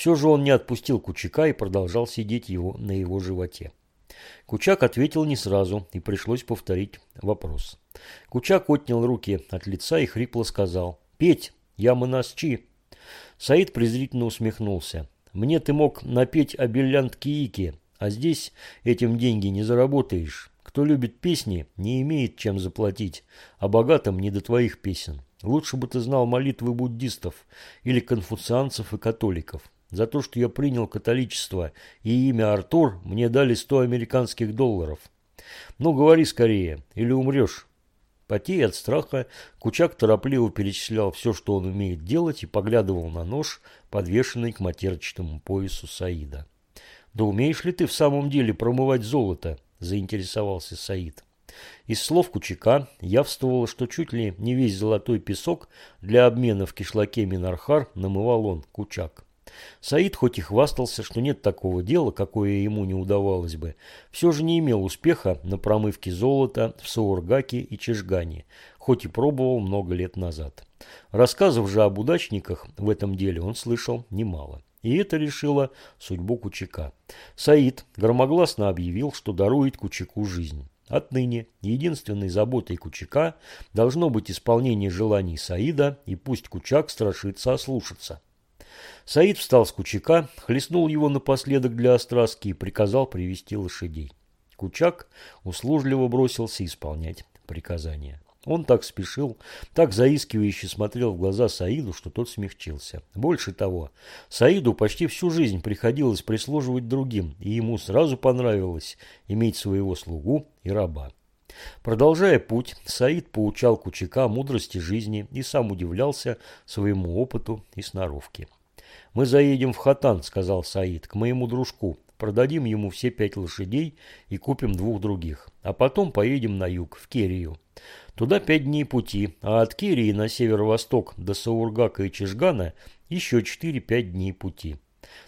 Все же он не отпустил Кучака и продолжал сидеть его на его животе. Кучак ответил не сразу, и пришлось повторить вопрос. Кучак отнял руки от лица и хрипло сказал «Петь, я монасчи». Саид презрительно усмехнулся. «Мне ты мог напеть о Беллянд-Киике, а здесь этим деньги не заработаешь. Кто любит песни, не имеет чем заплатить, а богатым не до твоих песен. Лучше бы ты знал молитвы буддистов или конфуцианцев и католиков. За то, что я принял католичество и имя Артур, мне дали 100 американских долларов. Ну, говори скорее, или умрешь. Потея от страха, Кучак торопливо перечислял все, что он умеет делать, и поглядывал на нож, подвешенный к матерчатому поясу Саида. «Да умеешь ли ты в самом деле промывать золото?» заинтересовался Саид. Из слов Кучака явствовало, что чуть ли не весь золотой песок для обмена в кишлаке Минархар намывал он, Кучак. Саид хоть и хвастался, что нет такого дела, какое ему не удавалось бы, все же не имел успеха на промывке золота в Саургаке и Чешгане, хоть и пробовал много лет назад. Рассказов же об удачниках в этом деле он слышал немало. И это решило судьбу Кучака. Саид громогласно объявил, что дарует Кучаку жизнь. Отныне единственной заботой Кучака должно быть исполнение желаний Саида, и пусть Кучак страшится ослушаться. Саид встал с Кучака, хлестнул его напоследок для остраски и приказал привести лошадей. Кучак услужливо бросился исполнять приказания. Он так спешил, так заискивающе смотрел в глаза Саиду, что тот смягчился. Больше того, Саиду почти всю жизнь приходилось прислуживать другим, и ему сразу понравилось иметь своего слугу и раба. Продолжая путь, Саид поучал Кучака мудрости жизни и сам удивлялся своему опыту и сноровке. «Мы заедем в Хатан», — сказал Саид, — «к моему дружку. Продадим ему все пять лошадей и купим двух других. А потом поедем на юг, в Керию. Туда пять дней пути, а от Кирии на северо-восток до Саургака и Чижгана еще 4-5 дней пути.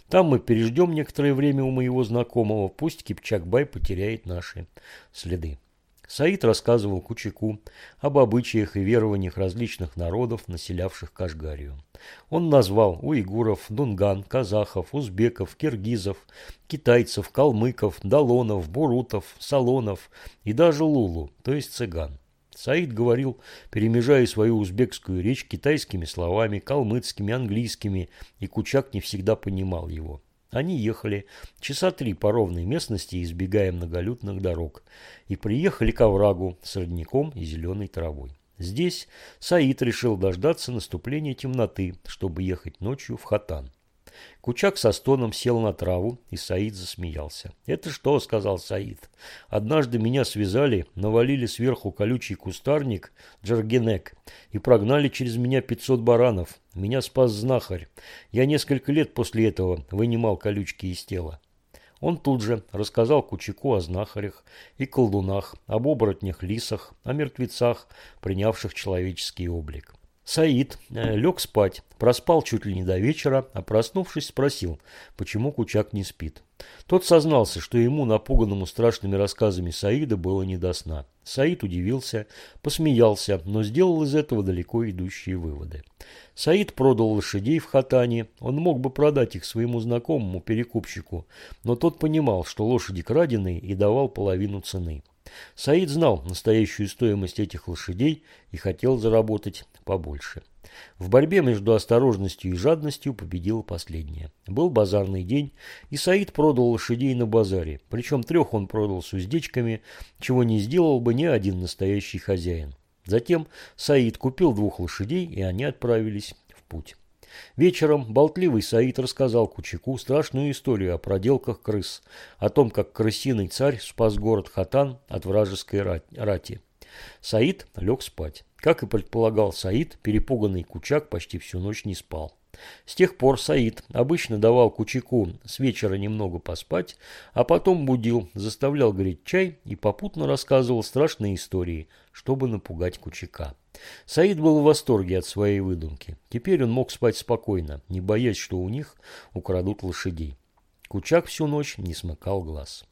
Там мы переждем некоторое время у моего знакомого, пусть Кипчакбай потеряет наши следы. Саид рассказывал Кучаку об обычаях и верованиях различных народов, населявших Кашгарию. Он назвал уйгуров, дунган, казахов, узбеков, киргизов, китайцев, калмыков, далонов, бурутов, салонов и даже лулу, то есть цыган. Саид говорил, перемежая свою узбекскую речь китайскими словами, калмыцкими, английскими, и Кучак не всегда понимал его. Они ехали часа три по ровной местности, избегая многолюдных дорог, и приехали к оврагу с родником и зеленой травой. Здесь Саид решил дождаться наступления темноты, чтобы ехать ночью в Хатан. Кучак со стоном сел на траву, и Саид засмеялся. «Это что?» – сказал Саид. «Однажды меня связали, навалили сверху колючий кустарник, джаргенек, и прогнали через меня пятьсот баранов. Меня спас знахарь. Я несколько лет после этого вынимал колючки из тела». Он тут же рассказал Кучаку о знахарях и колдунах, об оборотнях-лисах, о мертвецах, принявших человеческий облик. Саид э, лег спать, проспал чуть ли не до вечера, а проснувшись спросил, почему Кучак не спит. Тот сознался, что ему, напуганному страшными рассказами Саида, было не до сна. Саид удивился, посмеялся, но сделал из этого далеко идущие выводы. Саид продал лошадей в Хатане, он мог бы продать их своему знакомому перекупщику, но тот понимал, что лошади краденые и давал половину цены. Саид знал настоящую стоимость этих лошадей и хотел заработать побольше. В борьбе между осторожностью и жадностью победила последняя. Был базарный день, и Саид продал лошадей на базаре, причем трех он продал с уздечками, чего не сделал бы ни один настоящий хозяин. Затем Саид купил двух лошадей, и они отправились в путь. Вечером болтливый Саид рассказал Кучаку страшную историю о проделках крыс, о том, как крысиный царь спас город Хатан от вражеской рати. Саид лег спать. Как и предполагал Саид, перепуганный Кучак почти всю ночь не спал. С тех пор Саид обычно давал Кучаку с вечера немного поспать, а потом будил, заставлял греть чай и попутно рассказывал страшные истории, чтобы напугать Кучака. Саид был в восторге от своей выдумки. Теперь он мог спать спокойно, не боясь, что у них украдут лошадей. Кучак всю ночь не смыкал глаз.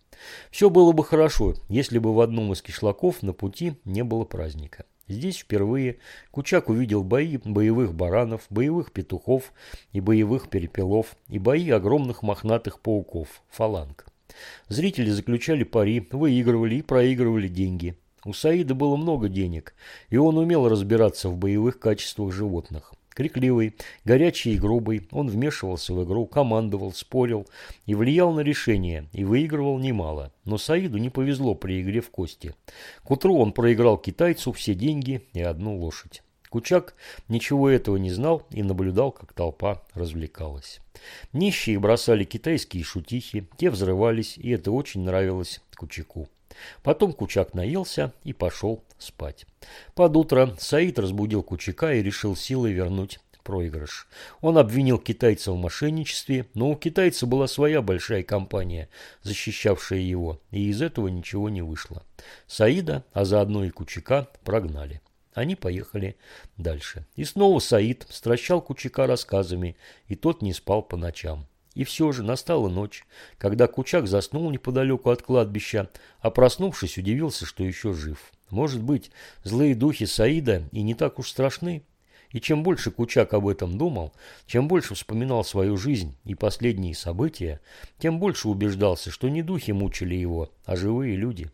Все было бы хорошо, если бы в одном из кишлаков на пути не было праздника. Здесь впервые Кучак увидел бои боевых баранов, боевых петухов и боевых перепелов, и бои огромных мохнатых пауков, фаланг. Зрители заключали пари, выигрывали и проигрывали деньги. У Саида было много денег, и он умел разбираться в боевых качествах животных. Крикливый, горячий и грубый, он вмешивался в игру, командовал, спорил и влиял на решение, и выигрывал немало. Но Саиду не повезло при игре в кости. К утру он проиграл китайцу все деньги и одну лошадь. Кучак ничего этого не знал и наблюдал, как толпа развлекалась. Нищие бросали китайские шутихи, те взрывались, и это очень нравилось Кучаку. Потом Кучак наелся и пошел спать. Под утро Саид разбудил Кучака и решил силой вернуть проигрыш. Он обвинил китайца в мошенничестве, но у китайца была своя большая компания, защищавшая его, и из этого ничего не вышло. Саида, а заодно и Кучака, прогнали. Они поехали дальше. И снова Саид стращал Кучака рассказами, и тот не спал по ночам. И все же настала ночь, когда Кучак заснул неподалеку от кладбища, а проснувшись, удивился, что еще жив. Может быть, злые духи Саида и не так уж страшны? И чем больше Кучак об этом думал, чем больше вспоминал свою жизнь и последние события, тем больше убеждался, что не духи мучили его, а живые люди.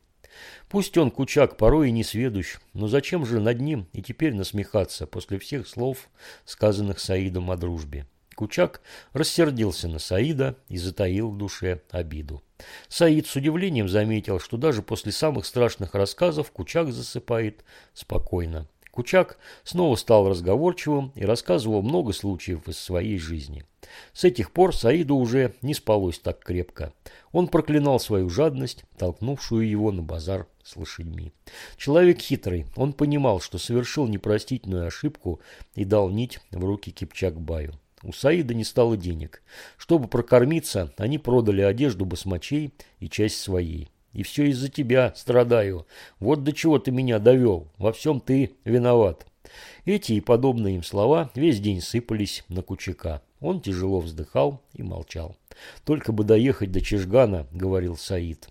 Пусть он, Кучак, порой и не сведущ, но зачем же над ним и теперь насмехаться после всех слов, сказанных Саидом о дружбе? Кучак рассердился на Саида и затаил в душе обиду. Саид с удивлением заметил, что даже после самых страшных рассказов Кучак засыпает спокойно. Кучак снова стал разговорчивым и рассказывал много случаев из своей жизни. С этих пор Саиду уже не спалось так крепко. Он проклинал свою жадность, толкнувшую его на базар с лошадьми. Человек хитрый, он понимал, что совершил непростительную ошибку и дал нить в руки Кипчак-баю. У Саида не стало денег. Чтобы прокормиться, они продали одежду басмачей и часть своей. И все из-за тебя страдаю. Вот до чего ты меня довел. Во всем ты виноват. Эти и подобные им слова весь день сыпались на Кучака. Он тяжело вздыхал и молчал. «Только бы доехать до Чижгана», — говорил Саид.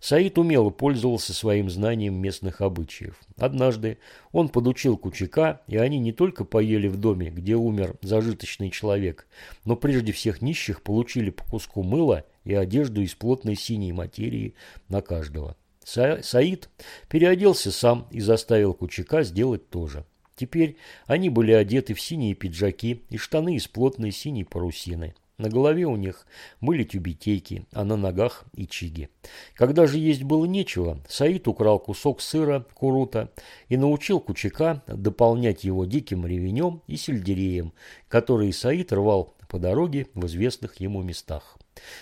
Саид умело пользовался своим знанием местных обычаев. Однажды он подучил Кучака, и они не только поели в доме, где умер зажиточный человек, но прежде всех нищих получили по куску мыла и одежду из плотной синей материи на каждого. Са Саид переоделся сам и заставил Кучака сделать то же. Теперь они были одеты в синие пиджаки и штаны из плотной синей парусины. На голове у них были тюбетейки, а на ногах и чиги. Когда же есть было нечего, Саид украл кусок сыра, курута, и научил Кучака дополнять его диким ревенем и сельдереем, которые Саид рвал по дороге в известных ему местах.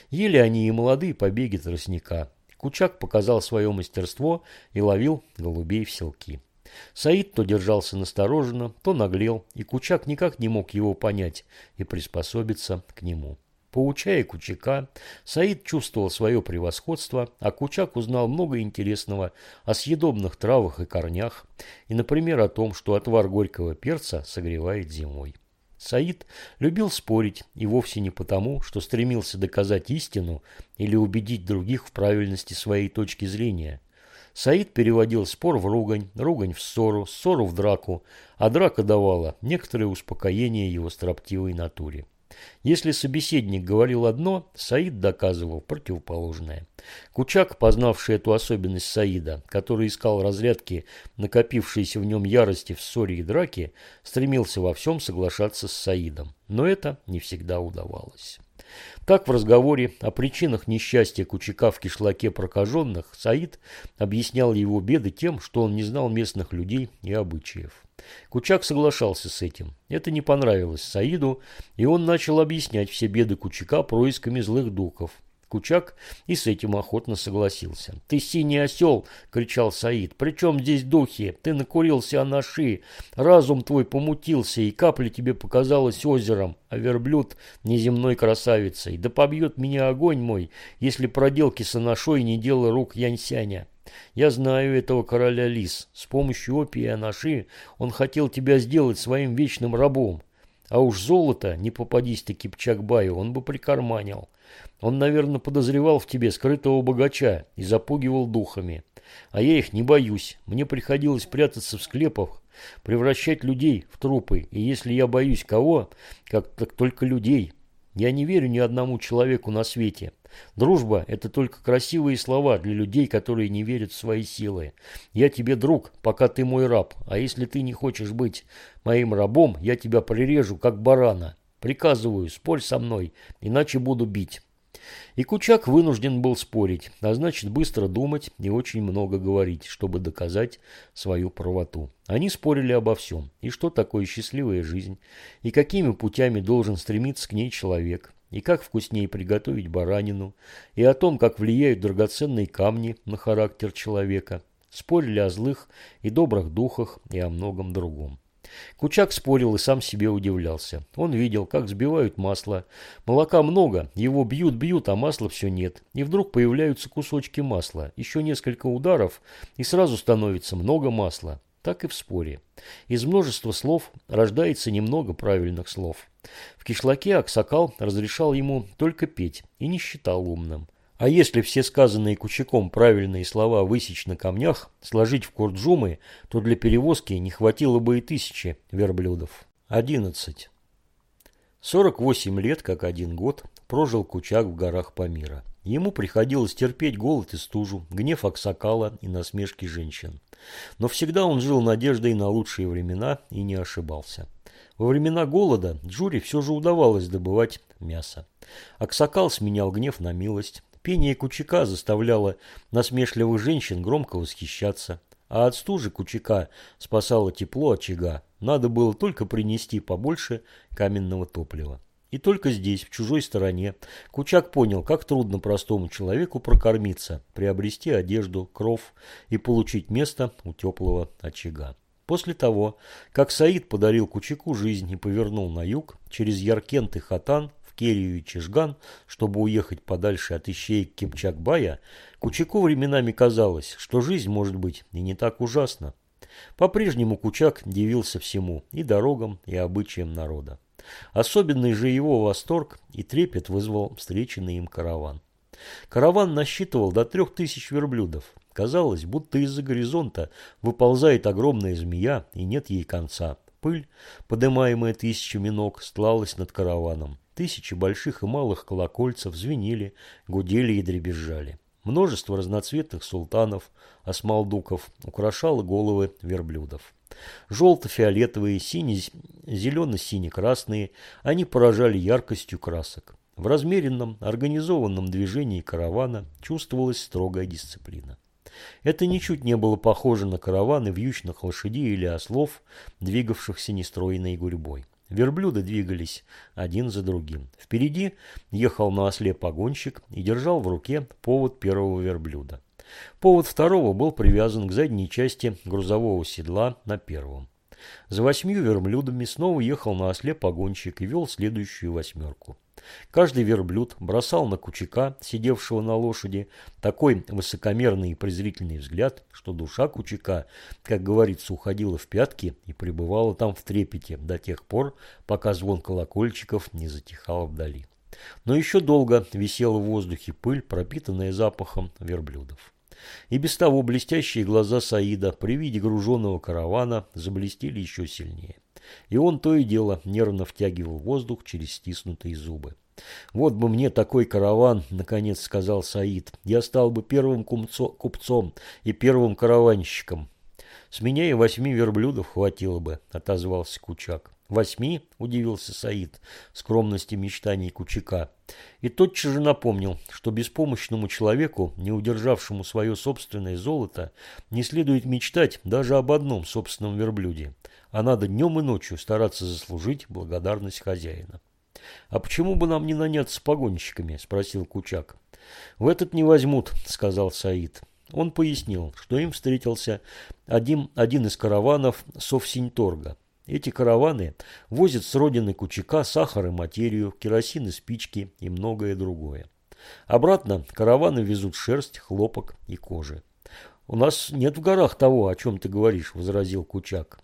Ели они и молодые побеги тростника. Кучак показал свое мастерство и ловил голубей в селки. Саид то держался настороженно, то наглел, и Кучак никак не мог его понять и приспособиться к нему. Поучая Кучака, Саид чувствовал свое превосходство, а Кучак узнал много интересного о съедобных травах и корнях, и, например, о том, что отвар горького перца согревает зимой. Саид любил спорить, и вовсе не потому, что стремился доказать истину или убедить других в правильности своей точки зрения – Саид переводил спор в ругань, ругань в ссору, ссору в драку, а драка давала некоторое успокоение его строптивой натуре. Если собеседник говорил одно, Саид доказывал противоположное. Кучак, познавший эту особенность Саида, который искал разрядки накопившейся в нем ярости в ссоре и драке, стремился во всем соглашаться с Саидом. Но это не всегда удавалось. Так в разговоре о причинах несчастья Кучака в кишлаке прокаженных Саид объяснял его беды тем, что он не знал местных людей и обычаев. Кучак соглашался с этим. Это не понравилось Саиду, и он начал объяснять все беды Кучака происками злых духов. Кучак и с этим охотно согласился. «Ты синий осел!» – кричал Саид. «При чем здесь духи? Ты накурился анаши, разум твой помутился, и капля тебе показалась озером, а верблюд – неземной красавицей. Да побьет меня огонь мой, если проделки с анашой не дело рук Янсяня». Я знаю этого короля лис. С помощью опии и анаши он хотел тебя сделать своим вечным рабом. А уж золото, не попадись ты Кипчакбаю, он бы прикарманил. Он, наверное, подозревал в тебе скрытого богача и запугивал духами. А я их не боюсь. Мне приходилось прятаться в склепах, превращать людей в трупы. И если я боюсь кого, как так только людей. Я не верю ни одному человеку на свете. Дружба – это только красивые слова для людей, которые не верят в свои силы. Я тебе друг, пока ты мой раб, а если ты не хочешь быть моим рабом, я тебя прирежу, как барана. Приказываю, спорь со мной, иначе буду бить. И Кучак вынужден был спорить, а значит быстро думать и очень много говорить, чтобы доказать свою правоту. Они спорили обо всем, и что такое счастливая жизнь, и какими путями должен стремиться к ней человек, и как вкуснее приготовить баранину, и о том, как влияют драгоценные камни на характер человека. Спорили о злых и добрых духах и о многом другом. Кучак спорил и сам себе удивлялся. Он видел, как сбивают масло. Молока много, его бьют-бьют, а масла все нет. И вдруг появляются кусочки масла. Еще несколько ударов, и сразу становится много масла. Так и в споре. Из множества слов рождается немного правильных слов. В кишлаке Аксакал разрешал ему только петь и не считал умным. А если все сказанные Кучаком правильные слова высечь на камнях, сложить в курджумы, то для перевозки не хватило бы и тысячи верблюдов. 11. 48 лет, как один год, прожил Кучак в горах Памира. Ему приходилось терпеть голод и стужу, гнев Аксакала и насмешки женщин. Но всегда он жил надеждой на лучшие времена и не ошибался. Во времена голода Джури все же удавалось добывать мясо. Аксакал сменял гнев на милость, Пение Кучака заставляло насмешливых женщин громко восхищаться, а от стужи Кучака спасало тепло очага. Надо было только принести побольше каменного топлива. И только здесь, в чужой стороне, Кучак понял, как трудно простому человеку прокормиться, приобрести одежду, кров и получить место у теплого очага. После того, как Саид подарил Кучаку жизнь и повернул на юг, через Яркент и Хатан Керию и Чижган, чтобы уехать подальше от ищеек Кимчакбая, Кучаку временами казалось, что жизнь может быть и не так ужасна. По-прежнему Кучак дивился всему, и дорогам, и обычаям народа. Особенный же его восторг и трепет вызвал встреченный им караван. Караван насчитывал до трех тысяч верблюдов. Казалось, будто из-за горизонта выползает огромная змея, и нет ей конца. Пыль, подымаемая тысячами ног, стлалась над караваном. Тысячи больших и малых колокольцев звенели, гудели и дребезжали. Множество разноцветных султанов, осмалдуков украшало головы верблюдов. Желто-фиолетовые, зелено-сине-красные, они поражали яркостью красок. В размеренном, организованном движении каравана чувствовалась строгая дисциплина. Это ничуть не было похоже на караваны вьючных лошадей или ослов, двигавшихся нестроенной гурьбой. Верблюды двигались один за другим. Впереди ехал на осле погонщик и держал в руке повод первого верблюда. Повод второго был привязан к задней части грузового седла на первом. За восьмью верблюдами снова ехал на осле погонщик и вел следующую восьмерку. Каждый верблюд бросал на Кучака, сидевшего на лошади, такой высокомерный и презрительный взгляд, что душа Кучака, как говорится, уходила в пятки и пребывала там в трепете до тех пор, пока звон колокольчиков не затихал вдали. Но еще долго висела в воздухе пыль, пропитанная запахом верблюдов. И без того блестящие глаза Саида при виде груженного каравана заблестели еще сильнее и он то и дело нервно втягивал воздух через стиснутые зубы. «Вот бы мне такой караван», — наконец сказал Саид. «Я стал бы первым купцом и первым караванщиком». «С меня и восьми верблюдов хватило бы», — отозвался Кучак. «Восьми?» – удивился Саид, скромности мечтаний Кучака. И тотчас же напомнил, что беспомощному человеку, не удержавшему свое собственное золото, не следует мечтать даже об одном собственном верблюде а надо днем и ночью стараться заслужить благодарность хозяина. «А почему бы нам не наняться погонщиками?» – спросил Кучак. «В этот не возьмут», – сказал Саид. Он пояснил, что им встретился один, один из караванов Совсиньторга. Эти караваны возят с родины Кучака сахар и материю, керосин и спички и многое другое. Обратно караваны везут шерсть, хлопок и кожи. «У нас нет в горах того, о чем ты говоришь», – возразил Кучак.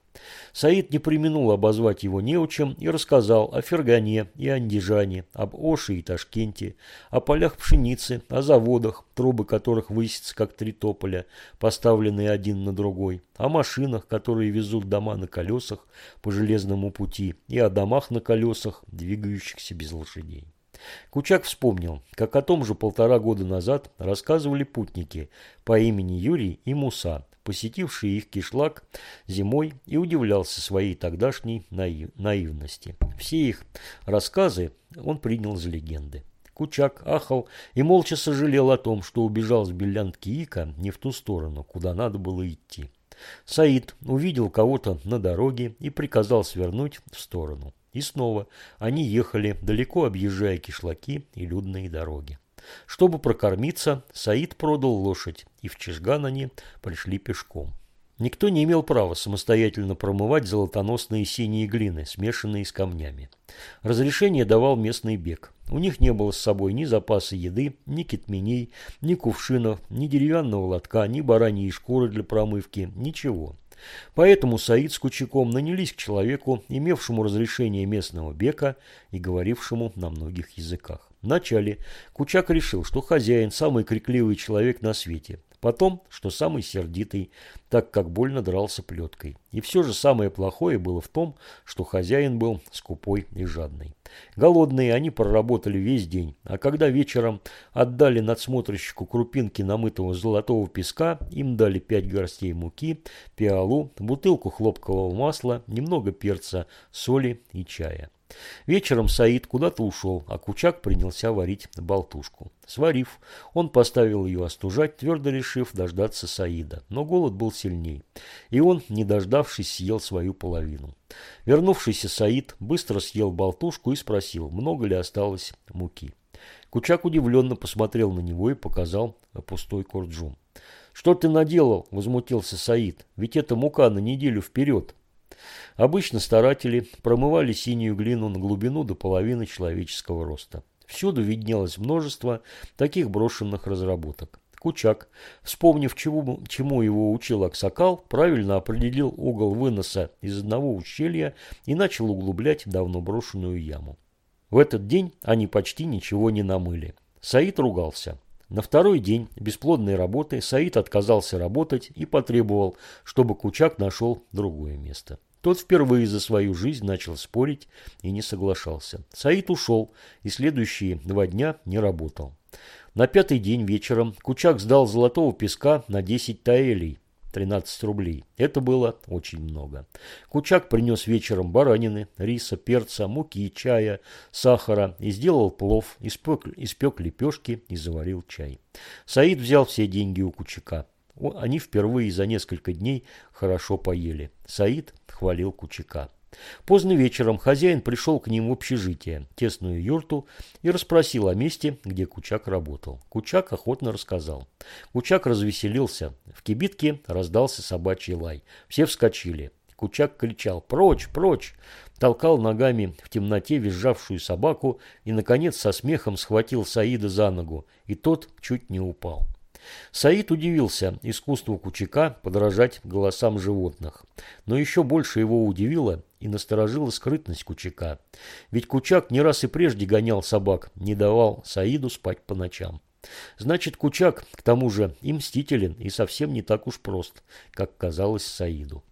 Саид не применул обозвать его неучем и рассказал о Фергане и Андижане, об Оше и Ташкенте, о полях пшеницы, о заводах, трубы которых высятся как три тополя, поставленные один на другой, о машинах, которые везут дома на колесах по железному пути, и о домах на колесах, двигающихся без лошадей. Кучак вспомнил, как о том же полтора года назад рассказывали путники по имени Юрий и Муса, посетившие их кишлак зимой и удивлялся своей тогдашней наив наивности. Все их рассказы он принял за легенды. Кучак ахал и молча сожалел о том, что убежал с Белянки Ика не в ту сторону, куда надо было идти. Саид увидел кого-то на дороге и приказал свернуть в сторону. И снова они ехали, далеко объезжая кишлаки и людные дороги. Чтобы прокормиться, Саид продал лошадь, и в Чижган они пришли пешком. Никто не имел права самостоятельно промывать золотоносные синие глины, смешанные с камнями. Разрешение давал местный бег. У них не было с собой ни запаса еды, ни китменей, ни кувшинов, ни деревянного лотка, ни бараньей шкуры для промывки, ничего. Поэтому Саид с Кучаком нанялись к человеку, имевшему разрешение местного бека и говорившему на многих языках. Вначале Кучак решил, что хозяин – самый крикливый человек на свете. Потом, что самый сердитый, так как больно дрался плеткой. И все же самое плохое было в том, что хозяин был скупой и жадный. Голодные они проработали весь день, а когда вечером отдали надсмотрщику крупинки намытого золотого песка, им дали пять горстей муки, пиалу, бутылку хлопкового масла, немного перца, соли и чая. Вечером Саид куда-то ушел, а Кучак принялся варить болтушку. Сварив, он поставил ее остужать, твердо решив дождаться Саида. Но голод был сильней, и он, не дождавшись, съел свою половину. Вернувшийся Саид быстро съел болтушку и спросил, много ли осталось муки. Кучак удивленно посмотрел на него и показал пустой корджум. «Что ты наделал?» – возмутился Саид. «Ведь это мука на неделю вперед». Обычно старатели промывали синюю глину на глубину до половины человеческого роста. Всюду виднелось множество таких брошенных разработок. Кучак, вспомнив, чему, чему его учил Аксакал, правильно определил угол выноса из одного ущелья и начал углублять давно брошенную яму. В этот день они почти ничего не намыли. Саид ругался. На второй день бесплодной работы Саид отказался работать и потребовал, чтобы Кучак нашел другое место. Тот впервые за свою жизнь начал спорить и не соглашался. Саид ушел и следующие два дня не работал. На пятый день вечером Кучак сдал золотого песка на 10 таэлей, 13 рублей. Это было очень много. Кучак принес вечером баранины, риса, перца, муки, чая, сахара и сделал плов, испек, испек лепешки и заварил чай. Саид взял все деньги у Кучака. Они впервые за несколько дней хорошо поели. Саид хвалил Кучака. Поздно вечером хозяин пришел к ним в общежитие, тесную юрту, и расспросил о месте, где Кучак работал. Кучак охотно рассказал. Кучак развеселился. В кибитке раздался собачий лай. Все вскочили. Кучак кричал «Прочь! Прочь!» толкал ногами в темноте визжавшую собаку и, наконец, со смехом схватил Саида за ногу, и тот чуть не упал. Саид удивился искусству Кучака подражать голосам животных. Но еще больше его удивило и насторожила скрытность Кучака. Ведь Кучак не раз и прежде гонял собак, не давал Саиду спать по ночам. Значит, Кучак, к тому же, и мстителен, и совсем не так уж прост, как казалось Саиду.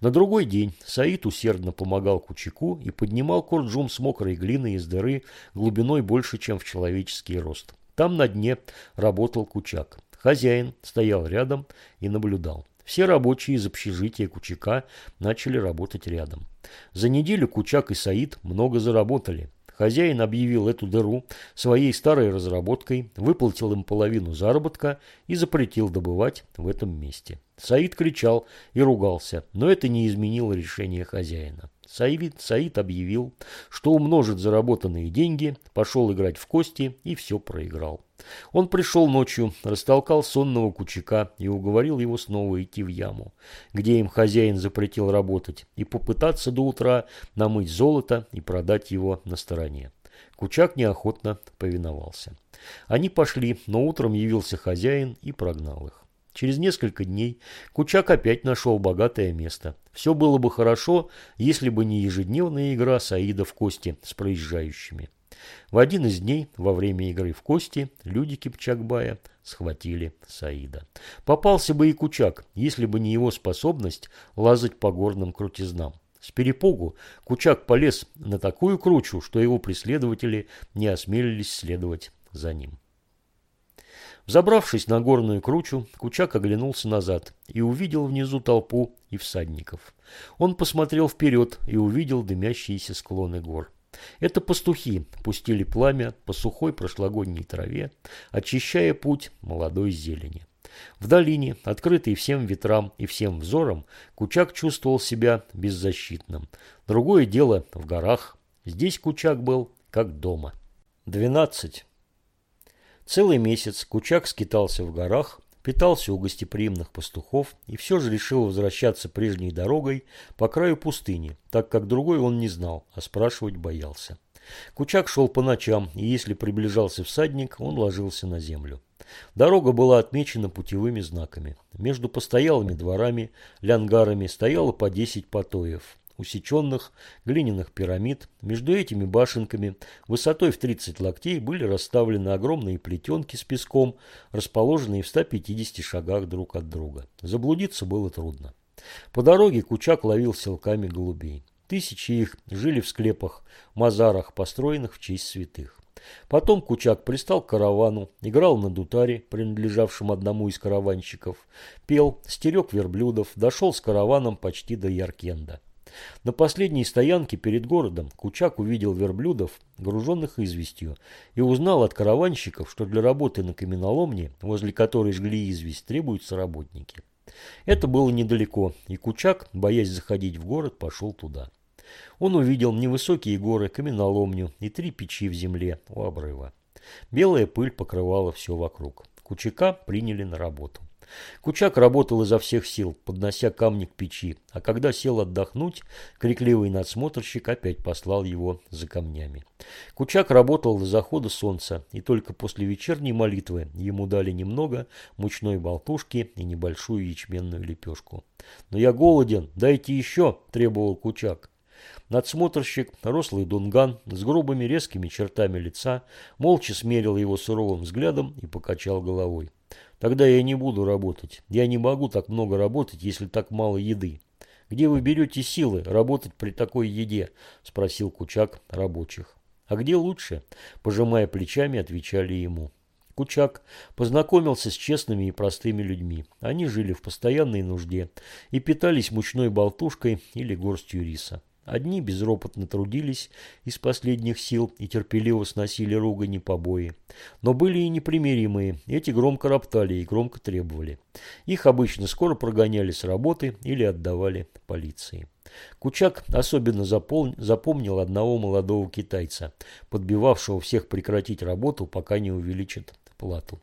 На другой день Саид усердно помогал Кучаку и поднимал корджум с мокрой глины из дыры глубиной больше, чем в человеческий рост. Там на дне работал Кучак. Хозяин стоял рядом и наблюдал. Все рабочие из общежития Кучака начали работать рядом. За неделю Кучак и Саид много заработали. Хозяин объявил эту дыру своей старой разработкой, выплатил им половину заработка и запретил добывать в этом месте. Саид кричал и ругался, но это не изменило решение хозяина. Саид, Саид объявил, что умножит заработанные деньги, пошел играть в кости и все проиграл. Он пришел ночью, растолкал сонного кучака и уговорил его снова идти в яму, где им хозяин запретил работать, и попытаться до утра намыть золото и продать его на стороне. Кучак неохотно повиновался. Они пошли, но утром явился хозяин и прогнал их. Через несколько дней Кучак опять нашел богатое место. Все было бы хорошо, если бы не ежедневная игра Саида в кости с проезжающими. В один из дней, во время игры в кости, люди Кипчакбая схватили Саида. Попался бы и Кучак, если бы не его способность лазать по горным крутизнам. С перепугу Кучак полез на такую кручу, что его преследователи не осмелились следовать за ним. Забравшись на горную кручу, Кучак оглянулся назад и увидел внизу толпу и всадников. Он посмотрел вперед и увидел дымящиеся склоны гор. Это пастухи пустили пламя по сухой прошлогодней траве, очищая путь молодой зелени. В долине, открытой всем ветрам и всем взорам, Кучак чувствовал себя беззащитным. Другое дело в горах. Здесь Кучак был как дома. 12. Целый месяц Кучак скитался в горах, питался у гостеприимных пастухов и все же решил возвращаться прежней дорогой по краю пустыни, так как другой он не знал, а спрашивать боялся. Кучак шел по ночам, и если приближался всадник, он ложился на землю. Дорога была отмечена путевыми знаками. Между постоялыми дворами, лянгарами стояло по 10 потоев усеченных глиняных пирамид. Между этими башенками высотой в 30 локтей были расставлены огромные плетенки с песком, расположенные в 150 шагах друг от друга. Заблудиться было трудно. По дороге Кучак ловил селками голубей. Тысячи их жили в склепах, мазарах, построенных в честь святых. Потом Кучак пристал к каравану, играл на дутаре, принадлежавшем одному из караванщиков, пел, стерег верблюдов, дошел с караваном почти до Яркенда. На последней стоянке перед городом Кучак увидел верблюдов, груженных известью, и узнал от караванщиков, что для работы на каменоломне, возле которой жгли известь, требуются работники. Это было недалеко, и Кучак, боясь заходить в город, пошел туда. Он увидел невысокие горы, каменоломню и три печи в земле у обрыва. Белая пыль покрывала все вокруг. Кучака приняли на работу. Кучак работал изо всех сил, поднося камни к печи, а когда сел отдохнуть, крикливый надсмотрщик опять послал его за камнями. Кучак работал до захода солнца, и только после вечерней молитвы ему дали немного мучной болтушки и небольшую ячменную лепешку. «Но я голоден, дайте еще!» – требовал Кучак. Надсмотрщик, рослый дунган, с грубыми резкими чертами лица, молча смерил его суровым взглядом и покачал головой. Тогда я не буду работать. Я не могу так много работать, если так мало еды. Где вы берете силы работать при такой еде? Спросил Кучак рабочих. А где лучше? Пожимая плечами, отвечали ему. Кучак познакомился с честными и простыми людьми. Они жили в постоянной нужде и питались мучной болтушкой или горстью риса. Одни безропотно трудились из последних сил и терпеливо сносили ругань и побои. Но были и непримиримые, эти громко роптали и громко требовали. Их обычно скоро прогоняли с работы или отдавали полиции. Кучак особенно запомнил одного молодого китайца, подбивавшего всех прекратить работу, пока не увеличат плату.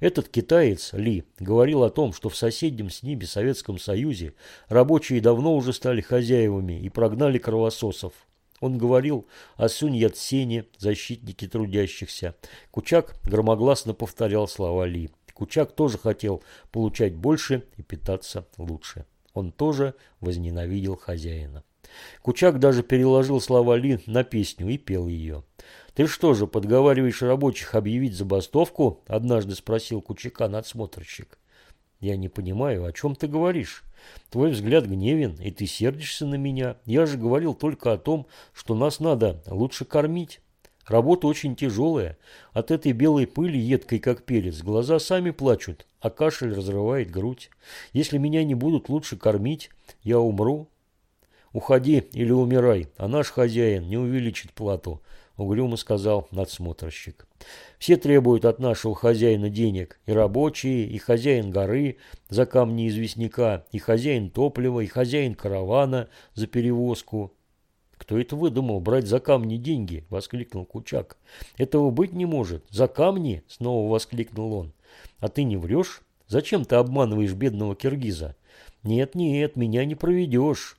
Этот китаец, Ли, говорил о том, что в соседнем с ними Советском Союзе рабочие давно уже стали хозяевами и прогнали кровососов. Он говорил о Сунь Яцене, защитнике трудящихся. Кучак громогласно повторял слова Ли. Кучак тоже хотел получать больше и питаться лучше. Он тоже возненавидел хозяина. Кучак даже переложил слова Ли на песню и пел ее. «Ты что же, подговариваешь рабочих объявить забастовку?» – однажды спросил Кучака надсмотрщик. «Я не понимаю, о чем ты говоришь? Твой взгляд гневен, и ты сердишься на меня. Я же говорил только о том, что нас надо лучше кормить». Работа очень тяжелая. От этой белой пыли, едкой как перец, глаза сами плачут, а кашель разрывает грудь. Если меня не будут лучше кормить, я умру. Уходи или умирай, а наш хозяин не увеличит плату. – угрюмо сказал надсмотрщик. «Все требуют от нашего хозяина денег, и рабочие, и хозяин горы за камни известняка, и хозяин топлива, и хозяин каравана за перевозку». «Кто это выдумал брать за камни деньги?» – воскликнул Кучак. «Этого быть не может. За камни?» – снова воскликнул он. «А ты не врешь? Зачем ты обманываешь бедного киргиза?» «Нет, нет, меня не проведешь».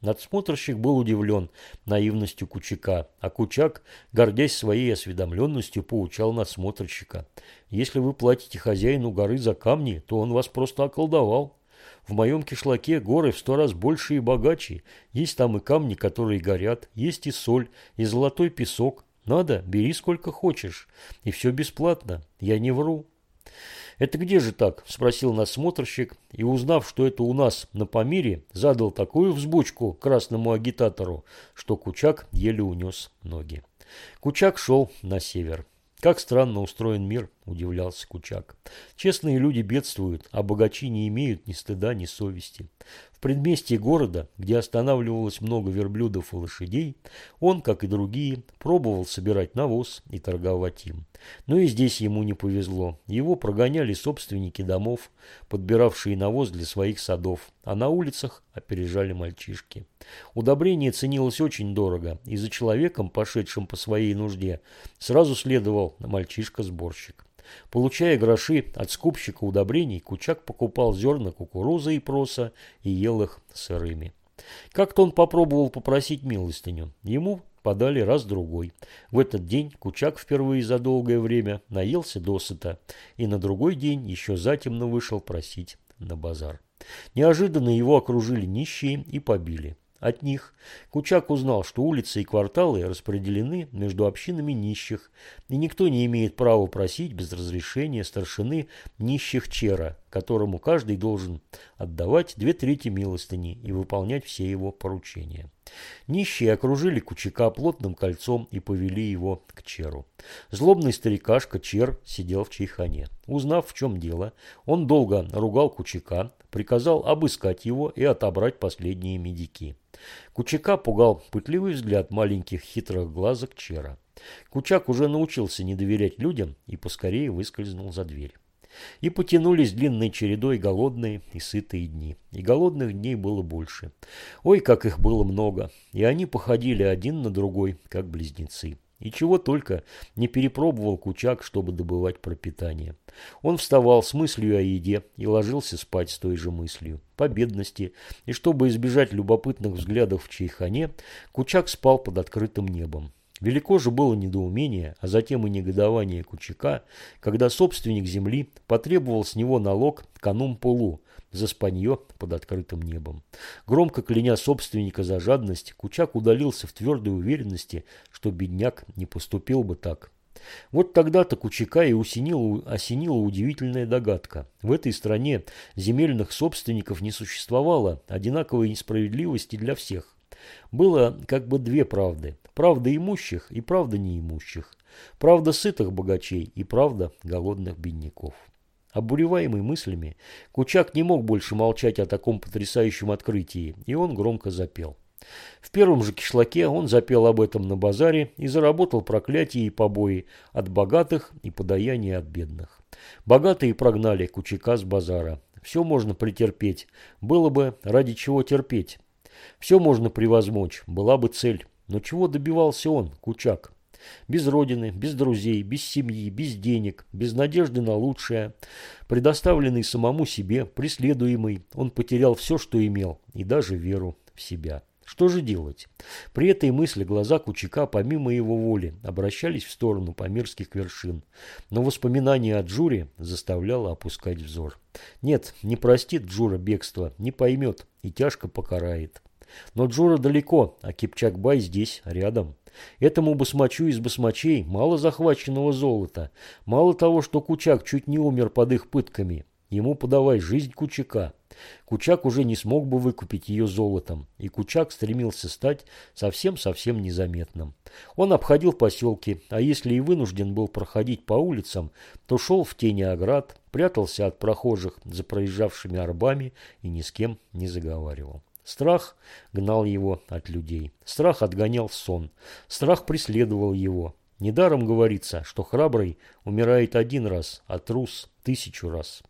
Надсмотрщик был удивлен наивностью Кучака, а Кучак, гордясь своей осведомленностью, поучал надсмотрщика. «Если вы платите хозяину горы за камни, то он вас просто околдовал. В моем кишлаке горы в сто раз больше и богаче. Есть там и камни, которые горят, есть и соль, и золотой песок. Надо, бери сколько хочешь. И все бесплатно. Я не вру». «Это где же так?» – спросил насмотрщик, и, узнав, что это у нас на Памире, задал такую взбучку красному агитатору, что Кучак еле унес ноги. Кучак шел на север. «Как странно устроен мир», – удивлялся Кучак. «Честные люди бедствуют, а богачи не имеют ни стыда, ни совести. В предместье города, где останавливалось много верблюдов и лошадей, он, как и другие, пробовал собирать навоз и торговать им. Но и здесь ему не повезло. Его прогоняли собственники домов, подбиравшие навоз для своих садов, а на улицах опережали мальчишки. Удобрение ценилось очень дорого, и за человеком, пошедшим по своей нужде, сразу следовал мальчишка-сборщик. Получая гроши от скупщика удобрений, Кучак покупал зерна кукурузы и проса и ел их сырыми. Как-то он попробовал попросить милостыню. Ему подали раз-другой. В этот день Кучак впервые за долгое время наелся досыта и на другой день еще затемно вышел просить на базар. Неожиданно его окружили нищие и побили. От них Кучак узнал, что улицы и кварталы распределены между общинами нищих, и никто не имеет права просить без разрешения старшины нищих чера, которому каждый должен отдавать две трети милостыни и выполнять все его поручения. Нищие окружили Кучака плотным кольцом и повели его к черу. Злобный старикашка Чер сидел в чайхане. Узнав, в чем дело, он долго ругал Кучака, приказал обыскать его и отобрать последние медики. Кучака пугал пытливый взгляд маленьких хитрых глазок Чера. Кучак уже научился не доверять людям и поскорее выскользнул за дверь. И потянулись длинной чередой голодные и сытые дни. И голодных дней было больше. Ой, как их было много. И они походили один на другой, как близнецы. И чего только не перепробовал Кучак, чтобы добывать пропитание. Он вставал с мыслью о еде и ложился спать с той же мыслью. По бедности, и чтобы избежать любопытных взглядов в чайхане, Кучак спал под открытым небом. Велико же было недоумение, а затем и негодование Кучака, когда собственник земли потребовал с него налог канум полу за спанье под открытым небом. Громко кляня собственника за жадность, Кучак удалился в твердой уверенности, что бедняк не поступил бы так. Вот тогда-то Кучака и усинила, осенила удивительная догадка. В этой стране земельных собственников не существовало одинаковой несправедливости для всех. Было как бы две правды. Правда имущих и правда неимущих. Правда сытых богачей и правда голодных бедняков. Обуреваемый мыслями, Кучак не мог больше молчать о таком потрясающем открытии, и он громко запел. В первом же кишлаке он запел об этом на базаре и заработал проклятие и побои от богатых и подаяние от бедных. Богатые прогнали Кучака с базара. Все можно претерпеть, было бы ради чего терпеть. Все можно превозмочь, была бы цель. Но чего добивался он, Кучак? Без родины, без друзей, без семьи, без денег, без надежды на лучшее. Предоставленный самому себе, преследуемый, он потерял все, что имел, и даже веру в себя. Что же делать? При этой мысли глаза Кучака, помимо его воли, обращались в сторону памирских вершин. Но воспоминание о Джуре заставляло опускать взор. Нет, не простит Джура бегство, не поймет и тяжко покарает. Но Джура далеко, а Кипчакбай здесь, рядом. Этому басмачу из басмачей мало захваченного золота, мало того, что Кучак чуть не умер под их пытками. Ему подавай жизнь Кучака. Кучак уже не смог бы выкупить ее золотом, и Кучак стремился стать совсем-совсем незаметным. Он обходил поселки, а если и вынужден был проходить по улицам, то шел в тени оград, прятался от прохожих за проезжавшими арбами и ни с кем не заговаривал. Страх гнал его от людей. Страх отгонял сон. Страх преследовал его. Недаром говорится, что храбрый умирает один раз, а трус тысячу раз.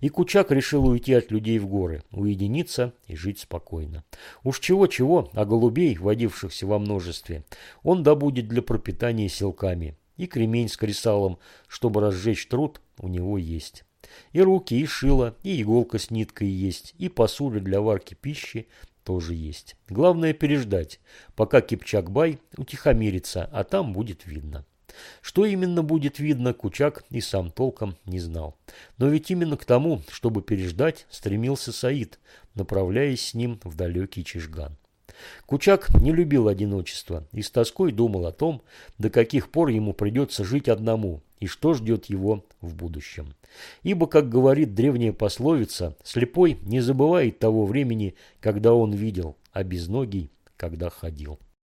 И Кучак решил уйти от людей в горы, уединиться и жить спокойно. Уж чего-чего, а голубей, водившихся во множестве, он добудет для пропитания селками. И кремень с кресалом, чтобы разжечь труд, у него есть. И руки, и шило, и иголка с ниткой есть, и посуда для варки пищи, тоже есть. Главное переждать, пока Кипчакбай утихомирится, а там будет видно. Что именно будет видно, Кучак и сам толком не знал. Но ведь именно к тому, чтобы переждать, стремился Саид, направляясь с ним в далекий Чижган. Кучак не любил одиночество и с тоской думал о том, до каких пор ему придется жить одному и что ждет его в будущем. Ибо, как говорит древняя пословица, слепой не забывает того времени, когда он видел, а безногий, когда ходил.